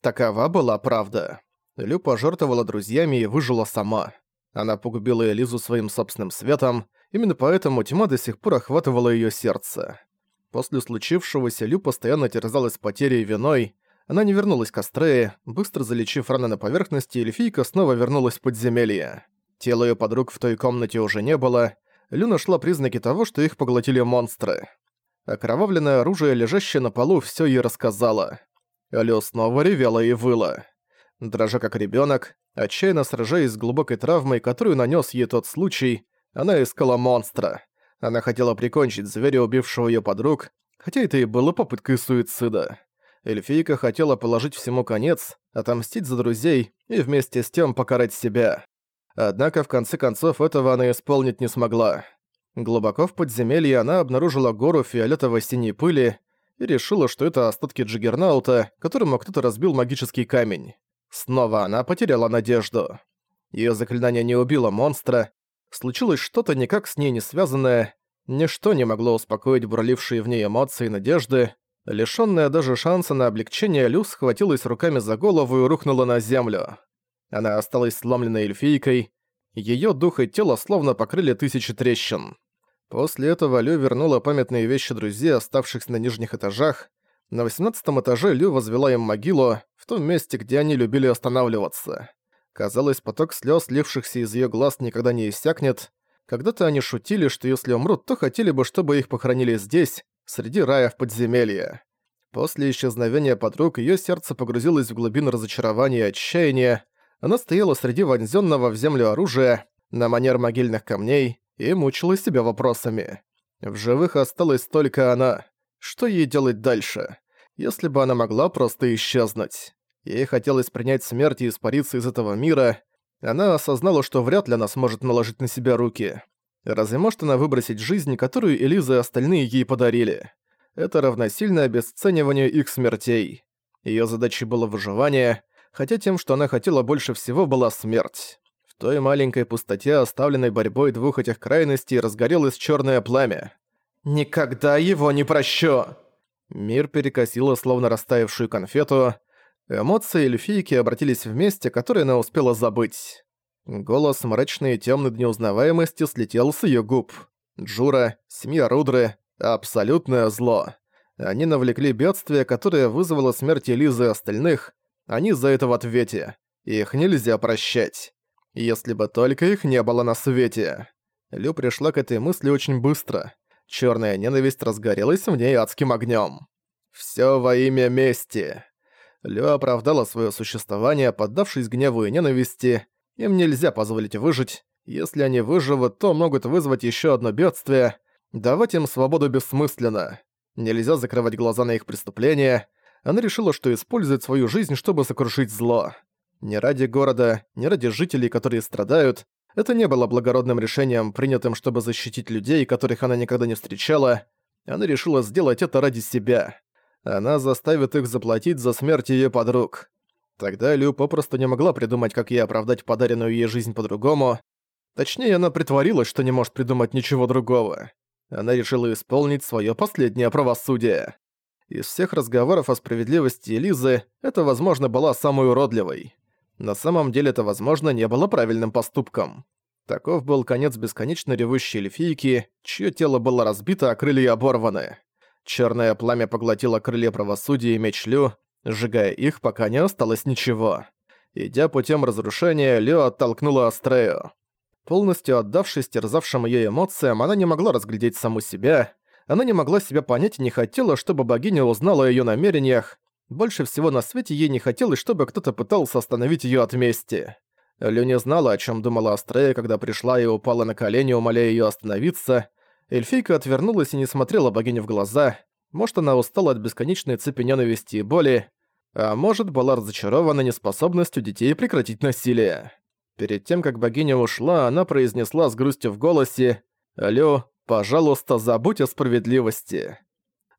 Такова была правда. Лю пожертвовала друзьями и выжила сама. Она погубила Элизу своим собственным светом, именно поэтому тьма до сих пор охватывала её сердце. После случившегося Лю постоянно терзалась потерей и виной, она не вернулась к Астрее, быстро залечив раны на поверхности, эльфийка снова вернулась в подземелье. Тела её подруг в той комнате уже не было, Лю нашла признаки того, что их поглотили монстры. Окровавленное оружие, лежащее на полу, всё ей рассказала. Лю снова ревела и выла. Дрожа как ребёнок, отчаянно сражаясь с глубокой травмой, которую нанёс ей тот случай, она искала монстра. Она хотела прикончить зверя, убившего её подруг, хотя это и было попыткой суицида. Эльфийка хотела положить всему конец, отомстить за друзей и вместе с тем покарать себя. Однако в конце концов этого она исполнить не смогла. Глубоко в подземелье она обнаружила гору фиолетово-синей пыли и решила, что это остатки Джиггернаута, которому кто-то разбил магический камень. Снова она потеряла надежду. Её заклинание не убило монстра, случилось что-то никак с ней не связанное, ничто не могло успокоить бурлившие в ней эмоции и надежды, Лишённая даже шанса на облегчение, Лю схватилась руками за голову и рухнула на землю. Она осталась сломленной эльфийкой, её дух и тело словно покрыли тысячи трещин. После этого Лю вернула памятные вещи друзей, оставшихся на нижних этажах. На восемнадцатом этаже Лю возвела им могилу, в том месте, где они любили останавливаться. Казалось, поток слёз, лившихся из её глаз, никогда не иссякнет. Когда-то они шутили, что если умрут, то хотели бы, чтобы их похоронили здесь, среди рая в подземелье. После исчезновения подруг её сердце погрузилось в глубину разочарования и отчаяния. Она стояла среди вонзённого в землю оружия, на манер могильных камней, и мучила себя вопросами. В живых осталась только она. Что ей делать дальше? Если бы она могла просто исчезнуть. Ей хотелось принять смерть и испариться из этого мира. Она осознала, что вряд ли она сможет наложить на себя руки. Разве может она выбросить жизнь, которую Элиза и остальные ей подарили? Это равносильно обесцениванию их смертей. Её задачей было выживание, хотя тем, что она хотела больше всего, была смерть. Той маленькой пустоте, оставленной борьбой двух этих крайностей, разгорелось чёрное пламя. «Никогда его не прощу!» Мир перекосило, словно растаявшую конфету. Эмоции эльфийки обратились в месте, которое она успела забыть. Голос мрачный и тёмный до неузнаваемости слетел с её губ. Джура, семья Рудры, абсолютное зло. Они навлекли бедствие, которое вызвало смерть Элизы и остальных. Они за это в ответе. Их нельзя прощать. Если бы только их не было на свете. Лю пришла к этой мысли очень быстро. Чёрная ненависть разгорелась в ней адским огнём. Всё во имя мести. Лю оправдала своё существование, поддавшись гневу и ненависти, им нельзя позволить выжить. Если они выживут, то могут вызвать еще одно бедствие. Давать им свободу бессмысленно. Нельзя закрывать глаза на их преступления. Она решила, что использует свою жизнь, чтобы сокрушить зло. Не ради города, не ради жителей, которые страдают. Это не было благородным решением, принятым, чтобы защитить людей, которых она никогда не встречала. Она решила сделать это ради себя. Она заставит их заплатить за смерть ее подруг. Тогда Лю попросту не могла придумать, как ей оправдать подаренную ей жизнь по-другому. Точнее, она притворилась, что не может придумать ничего другого. Она решила исполнить свое последнее правосудие. Из всех разговоров о справедливости Элизы, это, возможно, была самой уродливой. На самом деле это, возможно, не было правильным поступком. Таков был конец бесконечно ревущей эльфийки, чье тело было разбито, а крылья оборваны. Черное пламя поглотило крылья правосудия и меч Лю, сжигая их, пока не осталось ничего. Идя путем разрушения, Лео оттолкнула Астрею. Полностью отдавшись терзавшим ее эмоциям, она не могла разглядеть саму себя. Она не могла себя понять и не хотела, чтобы богиня узнала о её намерениях. Больше всего на свете ей не хотелось, чтобы кто-то пытался остановить её от мести. Лю не знала, о чём думала Астрея, когда пришла и упала на колени, умоляя её остановиться. Эльфийка отвернулась и не смотрела богине в глаза. Может, она устала от бесконечной цепи ненависти и боли, а может, была разочарована неспособностью детей прекратить насилие. Перед тем, как богиня ушла, она произнесла с грустью в голосе «Лю, пожалуйста, забудь о справедливости».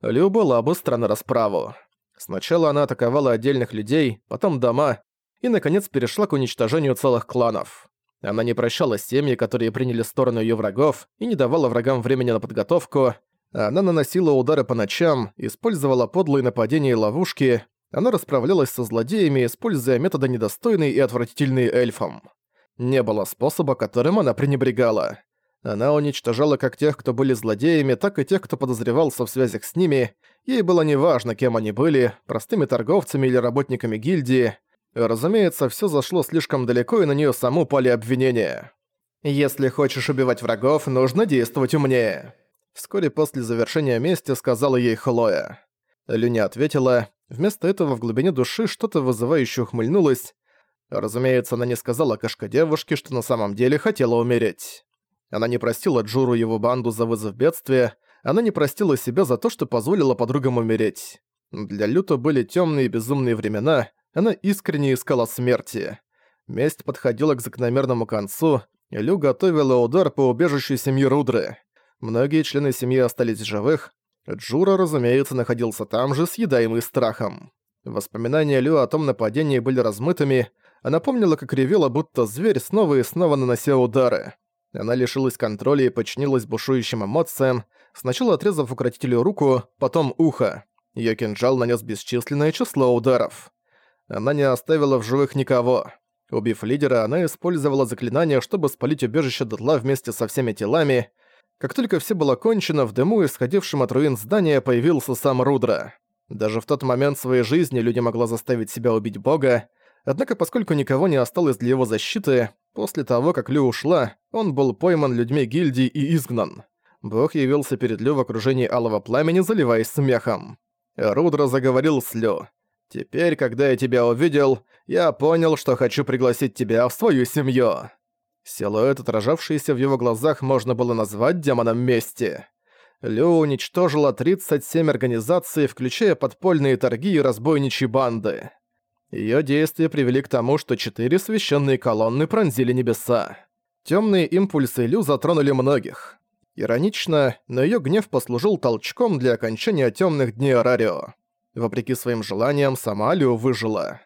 Лю была быстро на расправу. Сначала она атаковала отдельных людей, потом дома, и, наконец, перешла к уничтожению целых кланов. Она не прощала семьи, которые приняли сторону ее врагов, и не давала врагам времени на подготовку, она наносила удары по ночам, использовала подлые нападения и ловушки, Она расправлялась со злодеями, используя методы недостойные и отвратительные эльфам. Не было способа, которым она пренебрегала. Она уничтожала как тех, кто были злодеями, так и тех, кто подозревался в связях с ними. Ей было неважно, кем они были, простыми торговцами или работниками гильдии. Разумеется, все зашло слишком далеко, и на нее саму пали обвинения. «Если хочешь убивать врагов, нужно действовать умнее», Вскоре после завершения мести сказала ей Хлоя. Люня ответила. Вместо этого в глубине души что-то вызывающе ухмыльнулось. Разумеется, она не сказала кошка девушке, что на самом деле хотела умереть. Она не простила Джуру его банду за вызов бедствия, она не простила себя за то, что позволила подругам умереть. Для Люто были темные и безумные времена, она искренне искала смерти. Месть подходила к закономерному концу, и Лю готовила удар по убежищу семьи Рудры. Многие члены семьи остались живых. Джура, разумеется, находился там же, съедаемый страхом. Воспоминания Лю о том нападении были размытыми. Она помнила, как ревела, будто зверь снова и снова наносил удары. Она лишилась контроля и подчинилась бушующим эмоциям, сначала отрезав укротителю руку, потом ухо. Её кинжал нанес бесчисленное число ударов. Она не оставила в живых никого. Убив лидера, она использовала заклинание, чтобы спалить убежище дотла вместе со всеми телами, как только все было кончено, в дыму, исходившем от руин здания, появился сам Рудра. Даже в тот момент своей жизни люди могла заставить себя убить бога, однако поскольку никого не осталось для его защиты, после того, как Лю ушла, он был пойман людьми гильдии и изгнан. Бог явился перед Лю в окружении алого пламени, заливаясь смехом. Рудра заговорил с Лю. «Теперь, когда я тебя увидел, я понял, что хочу пригласить тебя в свою семью». Силуэт, отражавшийся в его глазах, можно было назвать демоном мести. Лю уничтожила 37 организаций, включая подпольные торги и разбойничьи банды. Её действия привели к тому, что четыре священные колонны пронзили небеса. Тёмные импульсы Лю затронули многих. Иронично, но её гнев послужил толчком для окончания тёмных дней Арарио. Вопреки своим желаниям, сама Лю выжила.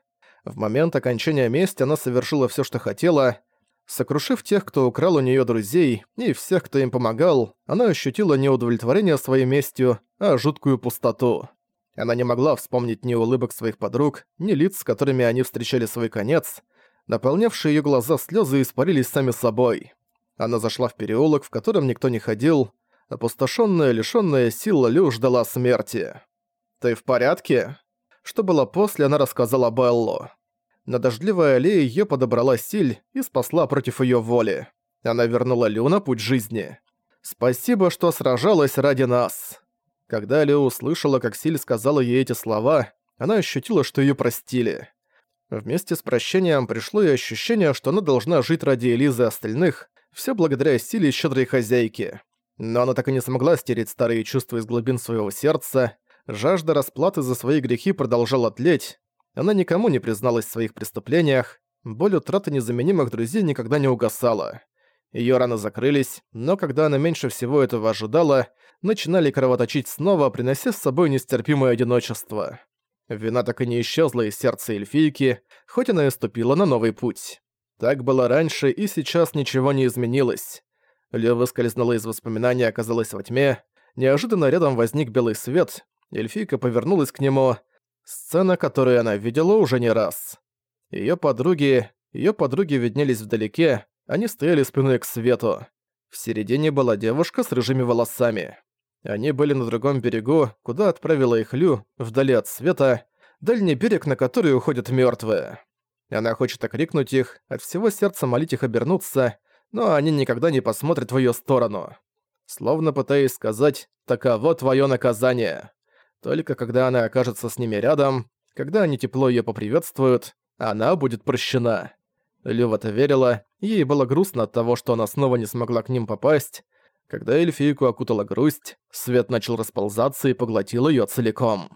В момент окончания мести она совершила всё, что хотела — Сокрушив тех, кто украл у неё друзей, и всех, кто им помогал, она ощутила не удовлетворение своей местью, а жуткую пустоту. Она не могла вспомнить ни улыбок своих подруг, ни лиц, с которыми они встречали свой конец. Наполнявшие её глаза слёзы испарились сами собой. Она зашла в переулок, в котором никто не ходил. Опустошённая, лишённая сил Лю ждала смерти. «Ты в порядке?» Что было после, она рассказала Беллу. На дождливой аллее её подобрала Силь и спасла против её воли. Она вернула Лю на путь жизни. «Спасибо, что сражалась ради нас». Когда Лю услышала, как Силь сказала ей эти слова, она ощутила, что её простили. Вместе с прощением пришло и ощущение, что она должна жить ради Элизы и остальных, всё благодаря силе щедрой хозяйки. Но она так и не смогла стереть старые чувства из глубин своего сердца. Жажда расплаты за свои грехи продолжала тлеть, она никому не призналась в своих преступлениях, боль утраты незаменимых друзей никогда не угасала. Её раны закрылись, но когда она меньше всего этого ожидала, начинали кровоточить снова, принося с собой нестерпимое одиночество. Вина так и не исчезла из сердца эльфийки, хоть она и ступила на новый путь. Так было раньше, и сейчас ничего не изменилось. Лё выскользнула из воспоминаний, оказалась во тьме. Неожиданно рядом возник белый свет. Эльфийка повернулась к нему — Сцена, которую она видела уже не раз. Её подруги, её подруги виднелись вдалеке, они стояли спиной к свету. В середине была девушка с рыжими волосами. Они были на другом берегу, куда отправила их Лю, вдали от света, дальний берег, на который уходят мёртвые. Она хочет окрикнуть их, от всего сердца молить их обернуться, но они никогда не посмотрят в её сторону. Словно пытаясь сказать «таково твоё наказание». Только когда она окажется с ними рядом, когда они тепло её поприветствуют, она будет прощена. Лю в это верила, ей было грустно от того, что она снова не смогла к ним попасть. Когда эльфийку окутала грусть, свет начал расползаться и поглотил её целиком.